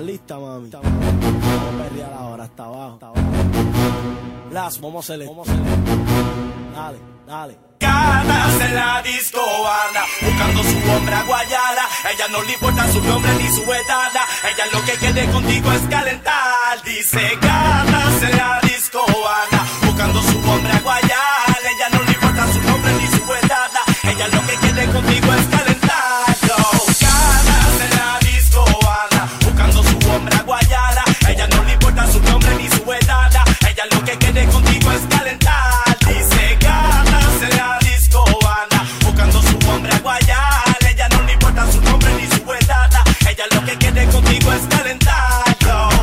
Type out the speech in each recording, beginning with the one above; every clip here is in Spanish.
¿Estás lista, mami? Vamos a perrear ahora, hasta abajo. Hasta abajo. Las, vamos a hacerle. Vamos a hacerle. Dale, dale. Ganas en la disco anda buscando su hombre a Guayala. Ella no le importa su nombre ni su edad. Ella lo que quiere contigo es calentar. Dice ganas Ella no le importa su nombre ni su edad. Ella lo que quiere contigo es.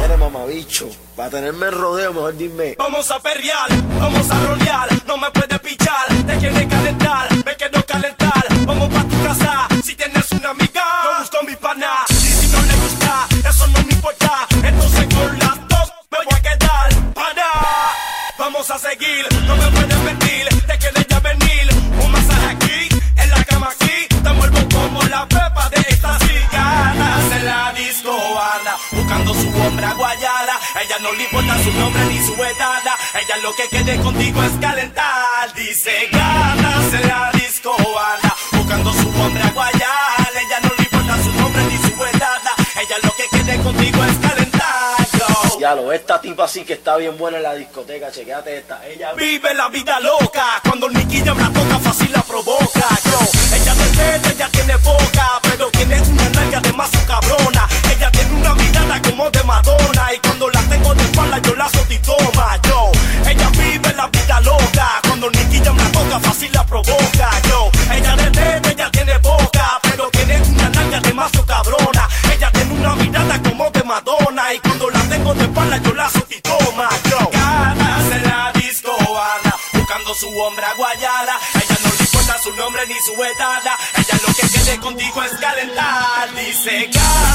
Eres mamabicho. Para tenerme el rodeo, mejor dime. Vamos a perrear, vamos a rolear, no me puedes pichar, te quieres calentar, me quiero calentar, vamos pa' tu casa, si tienes una amiga, yo busco mi pana, y si no le gusta, eso no me importa, entonces con las dos me voy a quedar, pana, vamos a seguir, no me puedes ella no le importa su nombre ni su edad, ella lo que quiere contigo es calentar, dice ganas en la disco anda, buscando su hombre a Guayala, ella no le importa su nombre ni su edad, ella lo que quiere contigo es calentar, yo. Ya lo, esta tipa sí que está bien buena en la discoteca, chequéate esta. Ella Vive la vida loca, cuando el niquilla la toca fácil la provoca, yo. Ella no es buscando su hombre a Guayala. Ella no le importa su nombre ni su edad. Ella lo que quiere contigo es calentar. Dice ganas